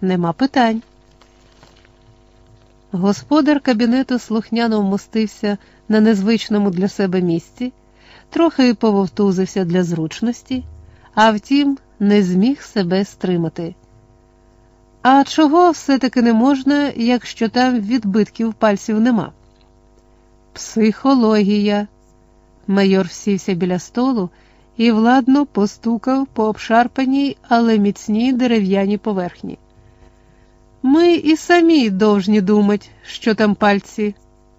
нема питань. Господар кабінету слухняно вмостився на незвичному для себе місці, трохи пововтузився для зручності, а втім, не зміг себе стримати. А чого все-таки не можна, якщо там відбитків пальців нема? Психологія. Майор сівся біля столу і владно постукав по обшарпаній, але міцній дерев'яній поверхні. Ми і самі довжні думать, що там пальці,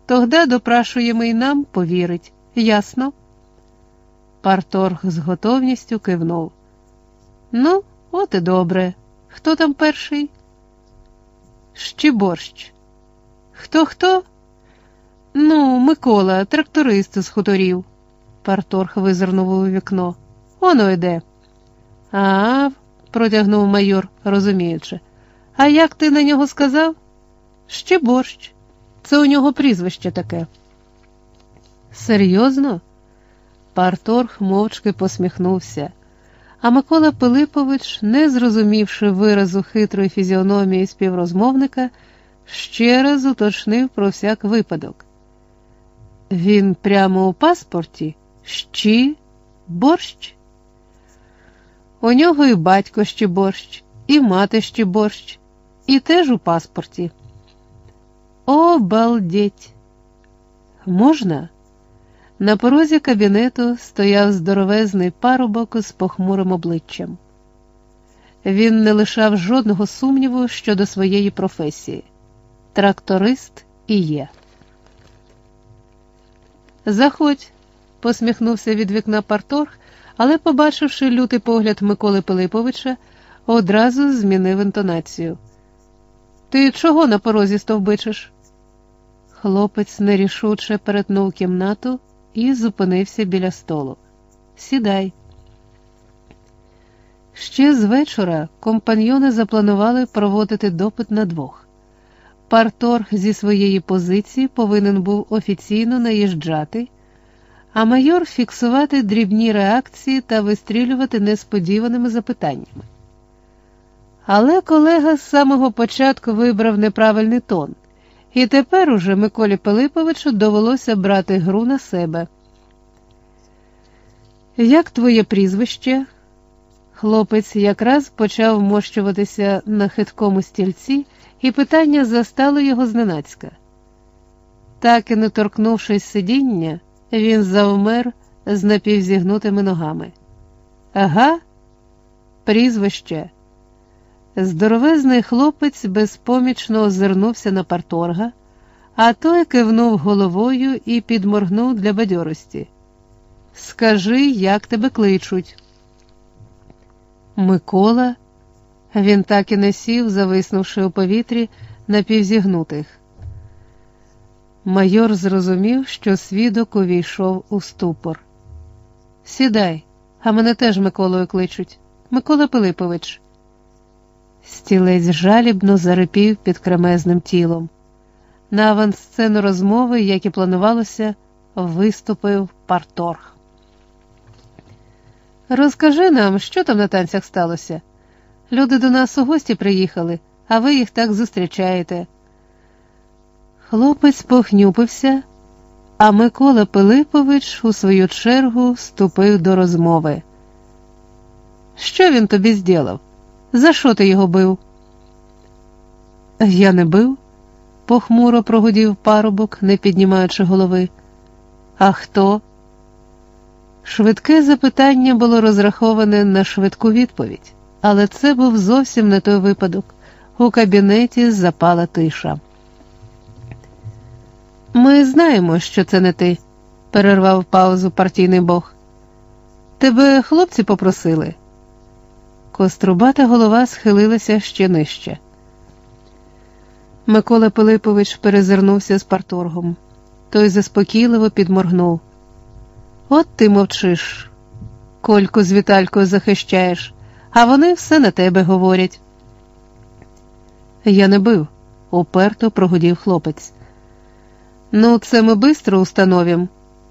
тогда допрашуємо і нам повірить, ясно? Парторг з готовністю кивнув. Ну, от і добре. Хто там перший? Щеборщ. Хто хто? Ну, Микола, тракторист з хуторів. Парторг визирнув у вікно. Оно йде. А, протягнув майор, розуміючи. А як ти на нього сказав? Ще борщ. Це у нього прізвище таке. Серйозно? Парторг мовчки посміхнувся, а Микола Пилипович, не зрозумівши виразу хитрої фізіономії співрозмовника, ще раз уточнив про всяк випадок. Він прямо у паспорті щі борщ. У нього і батько ще борщ, і мати ще борщ і теж у паспорті. Обалдеть! Можна? На порозі кабінету стояв здоровезний парубок з похмурим обличчям. Він не лишав жодного сумніву щодо своєї професії. Тракторист і є. Заходь, посміхнувся від вікна парторг, але, побачивши лютий погляд Миколи Пилиповича, одразу змінив інтонацію. Ти чого на порозі стовбичиш? Хлопець нерішуче перетнув кімнату і зупинився біля столу. Сідай. Ще з вечора компаньйони запланували проводити допит на двох. Парторг зі своєї позиції повинен був офіційно наїжджати, а майор фіксувати дрібні реакції та вистрілювати несподіваними запитаннями. Але колега з самого початку вибрав неправильний тон, і тепер уже Миколі Пилиповичу довелося брати гру на себе. Як твоє прізвище? Хлопець якраз почав вмощуватися на хиткому стільці, і питання застало його зненацька. Так і не торкнувшись сидіння, він завмер з напівзігнутими ногами. Ага, прізвище. Здоровезний хлопець безпомічно озирнувся на парторга, а той кивнув головою і підморгнув для бадьорості. Скажи, як тебе кличуть. Микола, він так і не сів, зависнувши у повітрі напівзігнутих. Майор зрозумів, що свідок увійшов у ступор. Сідай, а мене теж Миколою кличуть. Микола Пилипович. Стілець жалібно зарипів під кремезним тілом. На авансцену розмови, як і планувалося, виступив парторг. Розкажи нам, що там на танцях сталося. Люди до нас у гості приїхали, а ви їх так зустрічаєте. Хлопець похнюпився, а Микола Пилипович у свою чергу вступив до розмови. Що він тобі зділав? За що ти його бив? Я не бив, похмуро прогудів парубок, не піднімаючи голови. А хто? Швидке запитання було розраховане на швидку відповідь, але це був зовсім не той випадок. У кабінеті запала тиша. Ми знаємо, що це не ти, перервав паузу партійний бог. Тебе хлопці попросили. Кострубата голова схилилася ще нижче. Микола Пилипович перезирнувся з парторгом. Той заспокійливо підморгнув. От ти мовчиш, кольку з Віталькою захищаєш, а вони все на тебе говорять. Я не бив, уперто прогудів хлопець. Ну, це ми бистро установім.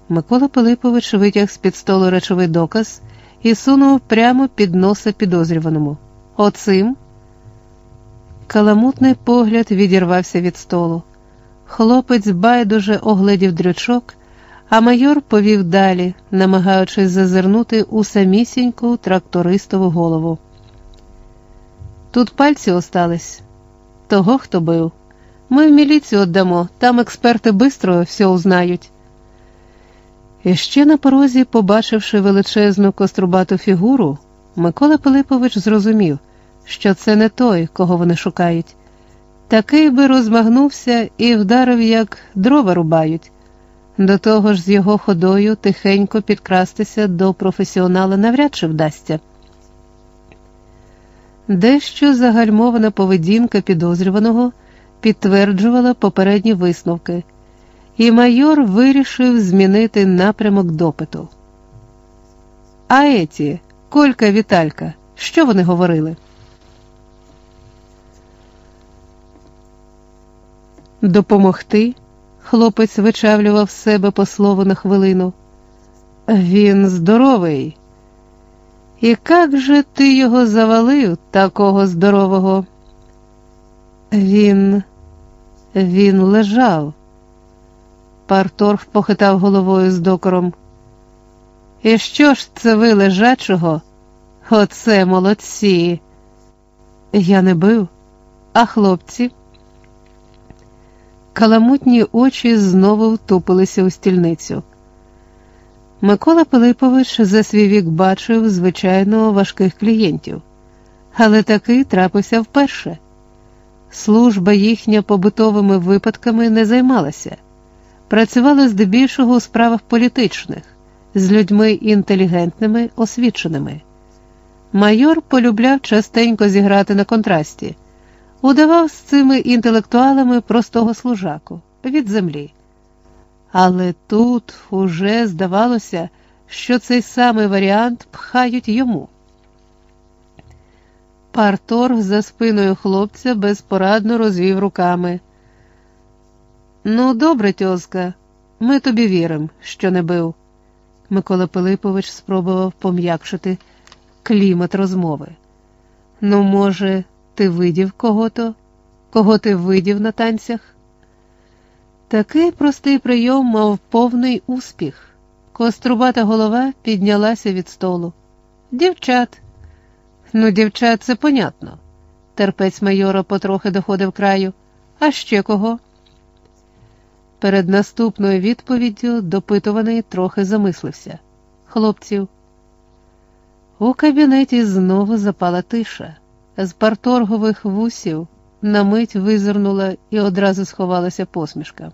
Микола Пилипович витяг з під столу речовий доказ і сунув прямо під носа підозрюваному. Оцим. Каламутний погляд відірвався від столу. Хлопець байдуже огледів дрючок, а майор повів далі, намагаючись зазирнути у самісіньку трактористову голову. Тут пальці остались того, хто бив. Ми в міліцію віддамо, там експерти бистро все узнають. І ще на порозі, побачивши величезну кострубату фігуру, Микола Пилипович зрозумів, що це не той, кого вони шукають. Такий би розмагнувся і вдарив, як дрова рубають. До того ж, з його ходою тихенько підкрастися до професіонала навряд чи вдасться. Дещо загальмована поведінка підозрюваного підтверджувала попередні висновки, і майор вирішив змінити напрямок допиту. А еті, Колька Віталька, що вони говорили? Допомогти? Хлопець вичавлював себе по слову на хвилину. Він здоровий. І як же ти його завалив, такого здорового? Він він лежав. Парторг похитав головою з докором. І що ж це ви лежачого? Оце молодці. Я не бив, а хлопці. Каламутні очі знову втупилися у стільницю. Микола Пилипович за свій вік бачив, звичайно, важких клієнтів, але такий трапився вперше. Служба їхня побутовими випадками не займалася, працювала здебільшого у справах політичних, з людьми інтелігентними, освіченими. Майор полюбляв частенько зіграти на контрасті, удавав з цими інтелектуалами простого служаку від землі. Але тут уже здавалося, що цей самий варіант пхають йому. Парторг за спиною хлопця безпорадно розвів руками. Ну, добре, тьозка, ми тобі віримо, що не бив. Микола Пилипович спробував пом'якшити клімат розмови. Ну, може, ти видів кого-то? Кого ти видів на танцях? Такий простий прийом мав повний успіх. Кострубата голова піднялася від столу. Дівчат. Ну, дівчат, це понятно. Терпець майора потрохи доходив краю. А ще кого? Перед наступною відповіддю допитуваний трохи замислився. Хлопців. У кабінеті знову запала тиша. З парторгових вусів на мить визирнула і одразу сховалася посмішка.